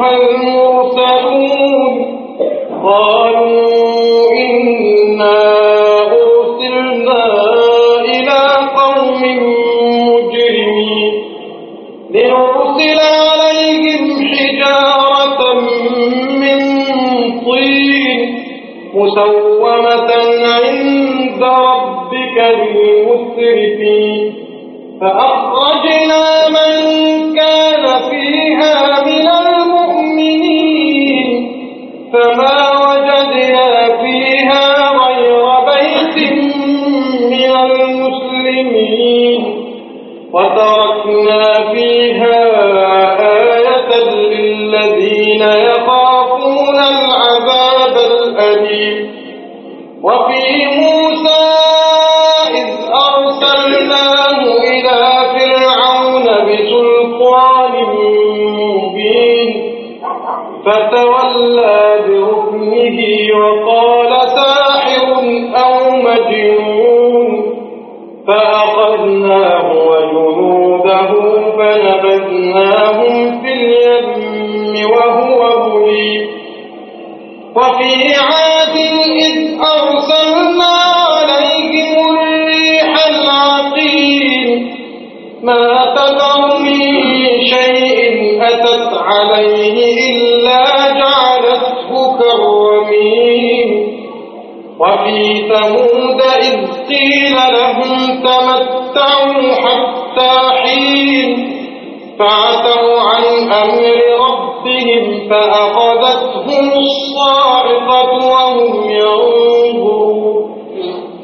هل فتولى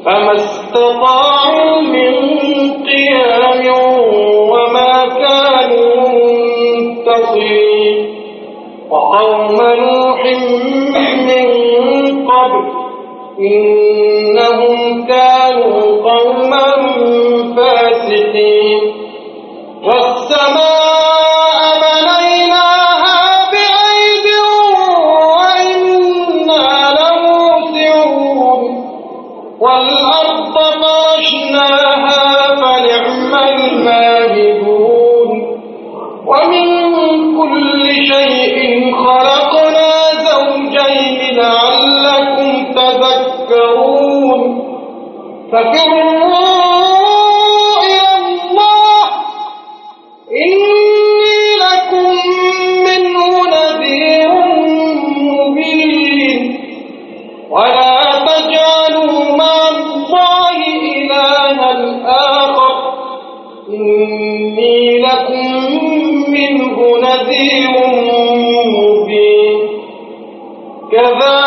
فما استطاعوا من قيام وما كانوا وقوم نوح من قبل ولا تجعلوا مع الله إلها آخر. إني لكم منه نذير مبين. كذلك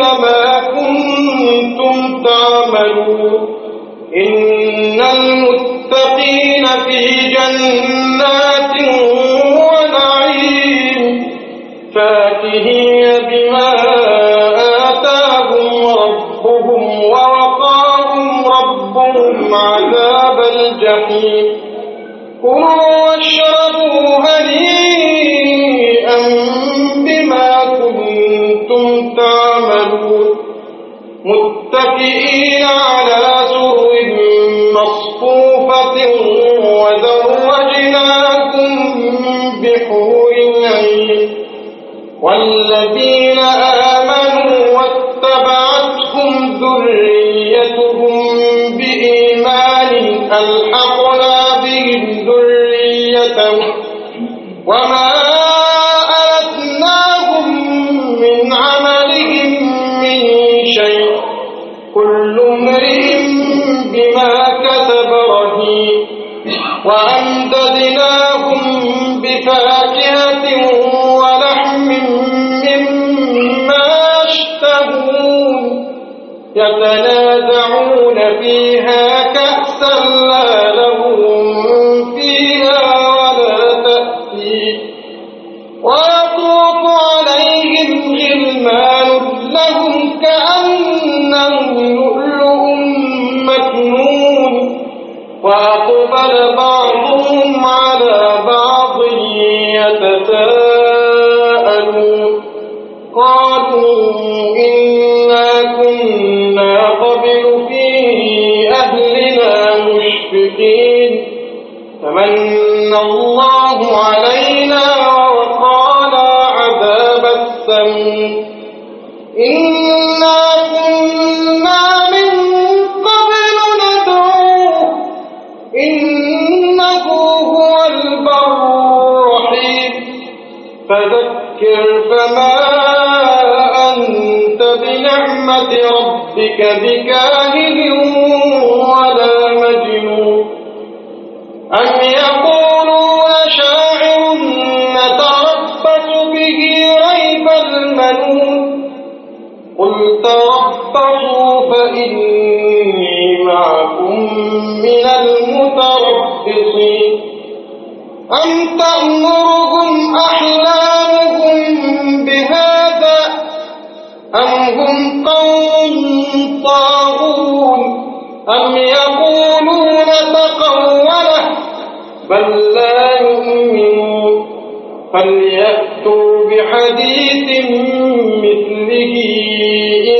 ما كنتم تعملون. إن المتقين في جنات ونعيم. فاكهين بما آتاهم ربهم ووقاهم ربهم عذاب الجحيم. والذين آمنوا واتبعتهم ذريتهم بإيمان ألحقنا بهم ذريتهم. وما مشفقين فمن الله علينا ووقانا عذاب السموم إنا كنا من قبل ندعوه. إنه هو البر الرحيم. فذكر فما أنت بنعمة ربك بكاهن أم يقولون تقوله بل لا يؤمنون فليأتوا بحديث مثله إن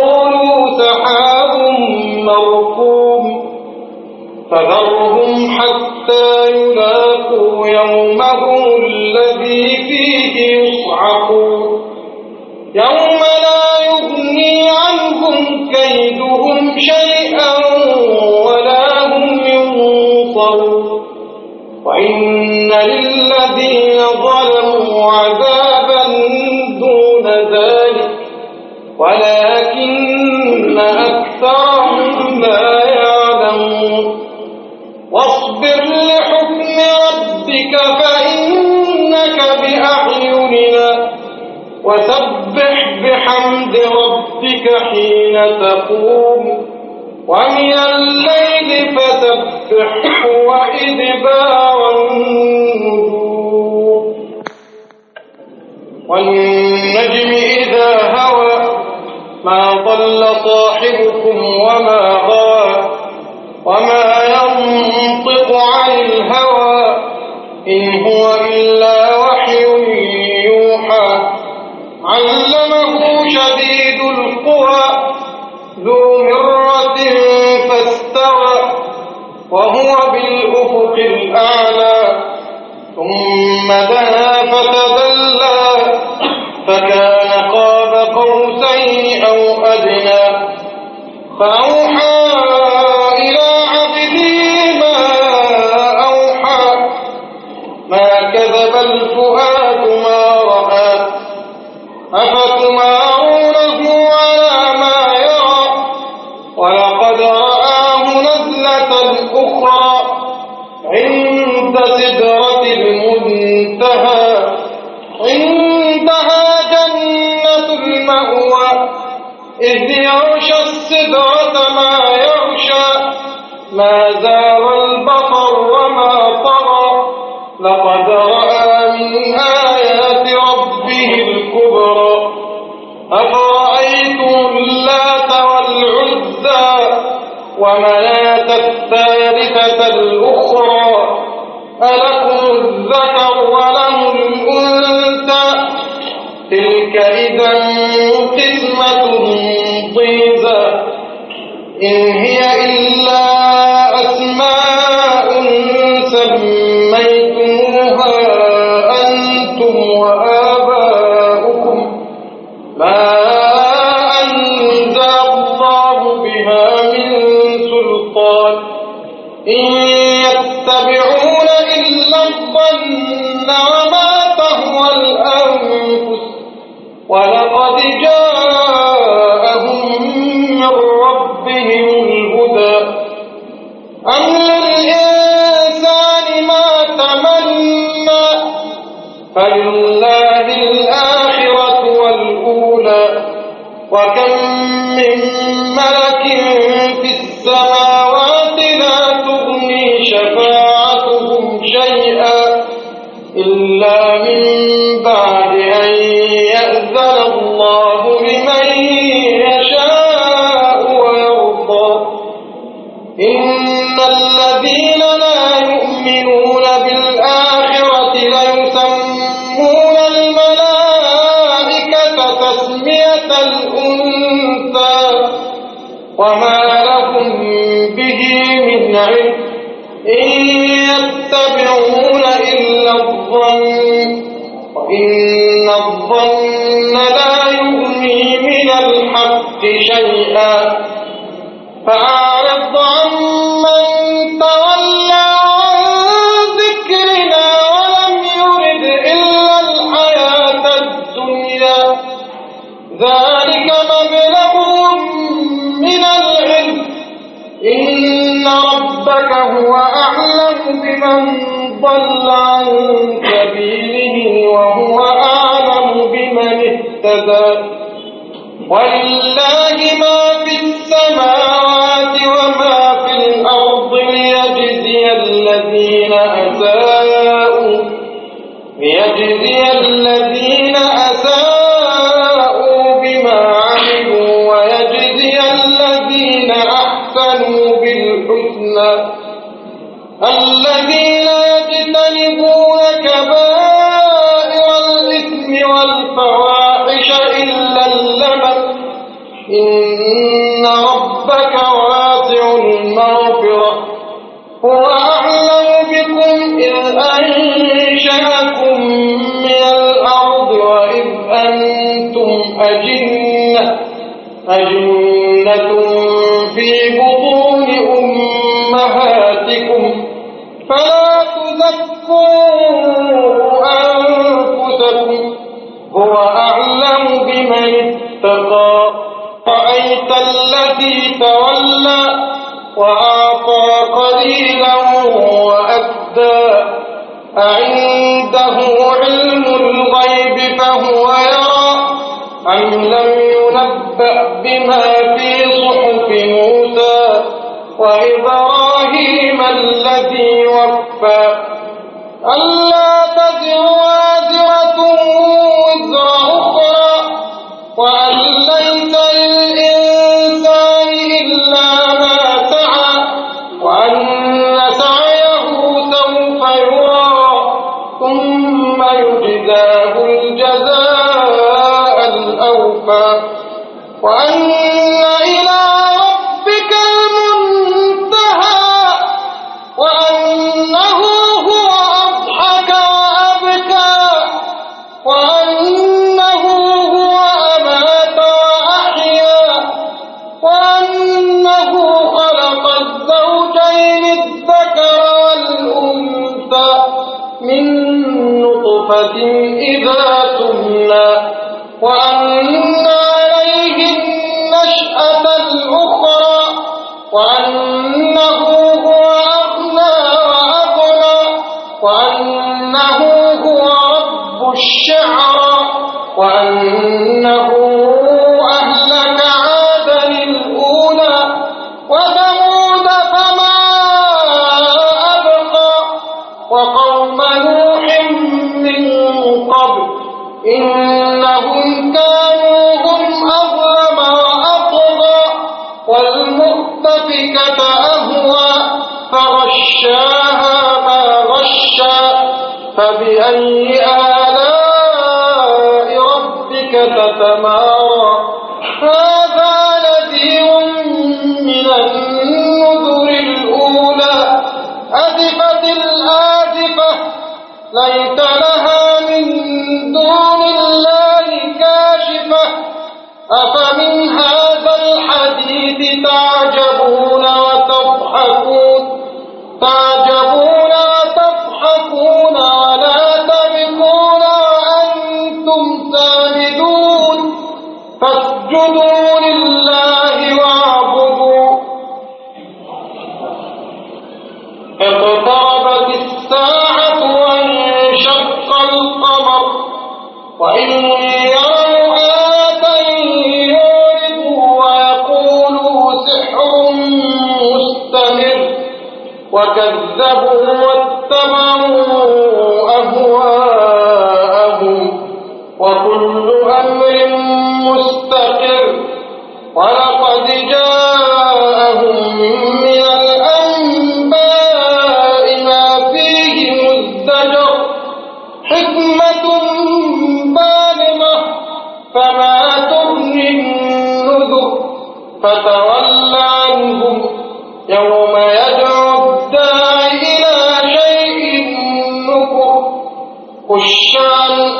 يومهم الذي فيه يصعقون. يوم لا يغني عنهم كيدهم وسبح بحمد ربك حين تقوم. ومن الليل فسبحه وإدبار النجوم. والنجم إذا هوى ما ضل صاحبكم وما علمه شديد القوى ذو مرة فاستوى وهو بالأفق الأعلى. ثم دنا فكان قاب قوسين أو أدنى. السدرة ما يغشى ما زاغ البصر وما طغى لقد رأى من آيات ربه الكبرى أفرأيتم اللات والعزى ومناة فلله الآخرة والأولى وكم من ملك في السماوات الأنثى وما لهم به من علم. إن يتبعون إلا الظن وإن الظن لا من الحق شيئا. ربك هو أعلم بمن ضل عن سبيله وهو أعلم بمن اهتدى. ولله ما في السماوات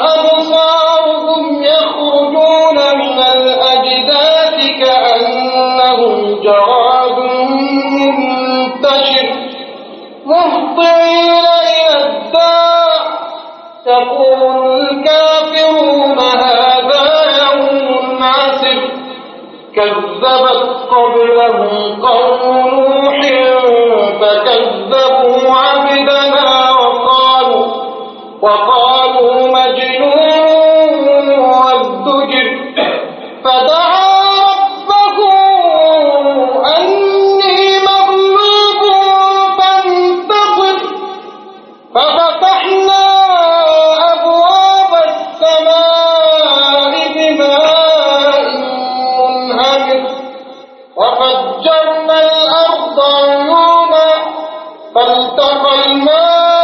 أبصارهم يخرجون من الأجداث كأنهم منتشر. يقول الكافرون هذا يوم كذبت قبلهم قوم نوح صدق المولى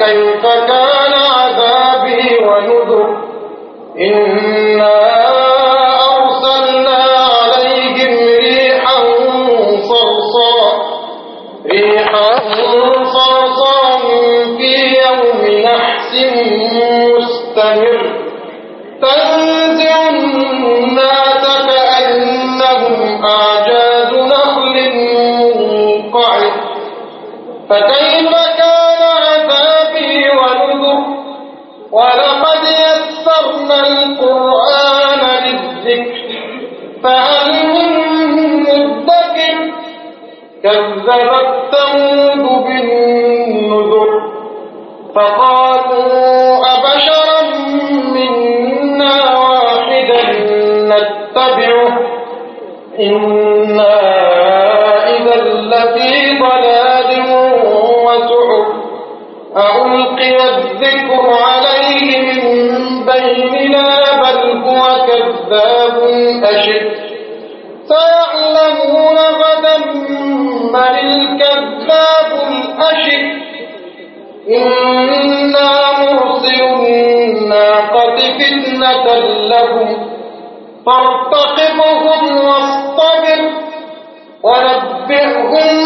فكيف كان عذابي ونذر؟ إنا أرسلنا عليهم ريحا صرصرا ريحا صرصرا في يوم نحس عذاب أشد. سيعلمون غدا من الكذاب الأشد. إنا مرسل الناقة فتنة لهم. فارتقبهم واصطبر. ونبئهم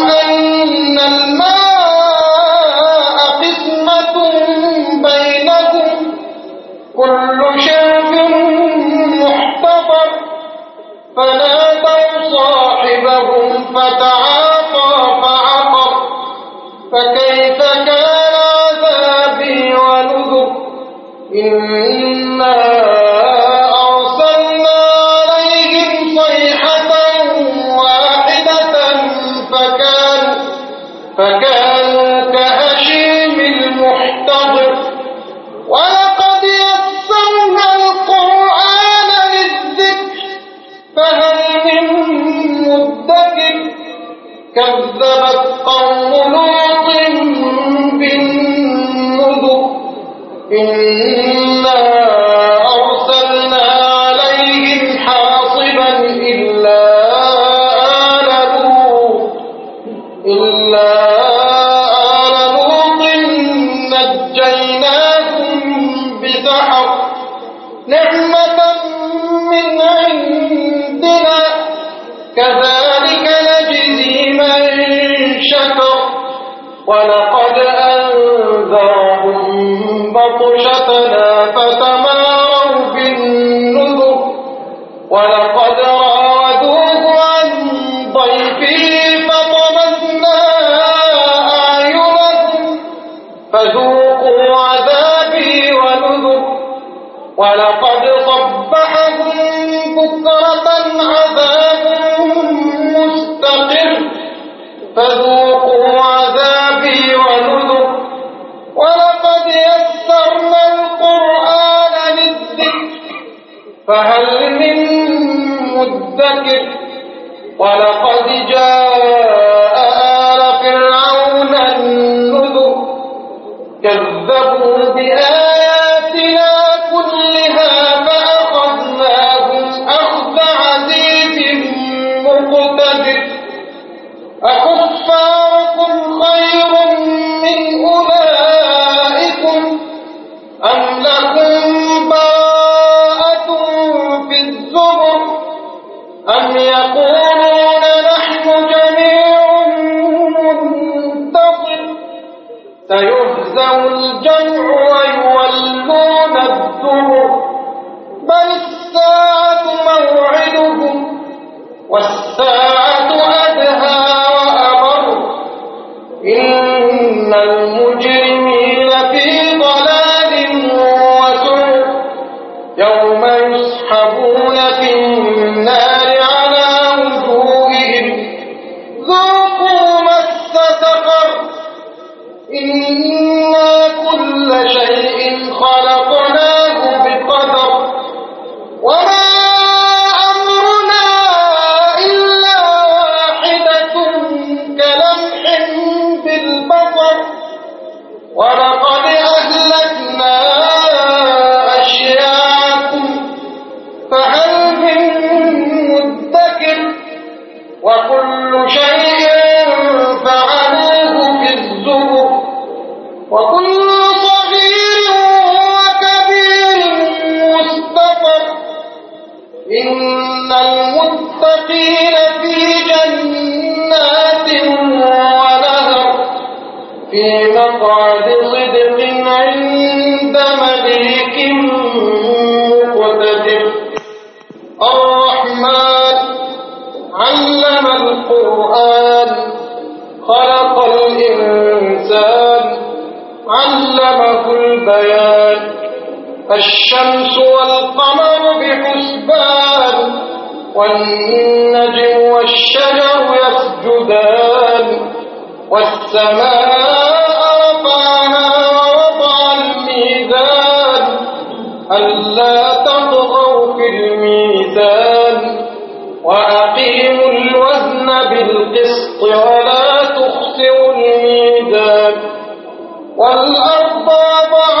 كذبت قوم لوط بالنذر. ولقد جاء والثاني الشمس والقمر بحسبان والنجم والشجر يسجدان. والسماء رفعها ووضع الميزان ألا تطغوا في الميزان. وأقيموا الوزن بالقسط ولا تخسروا الميزان. والأرض وضعها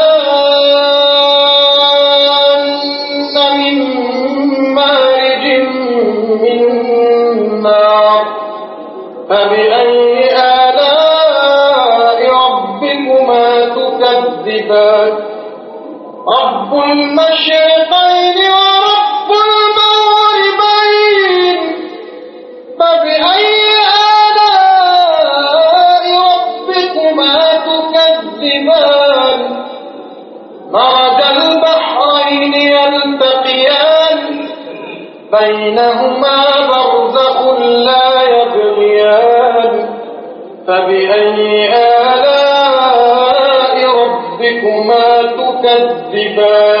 بينهما برزخ لا يبغيان. فبأي آلاء ربكما تكذبان؟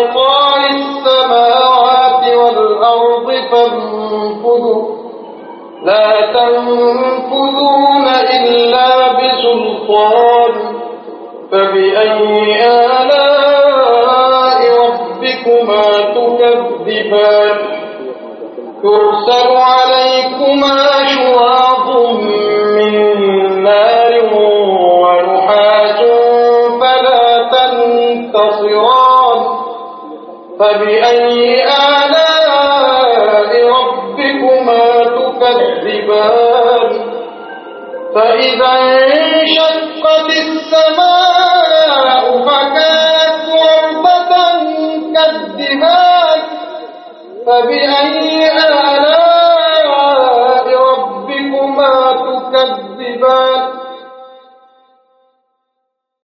أقطار السماوات والأرض فانفذوا. لا تنفذون إلا بسلطان. فبأي آلاء ربكما تكذبان؟ يرسل عليكما فبأي آلاء ربكما تكذبان؟ فإذا انشقت السماء فكانت وردة كالدهان. فبأي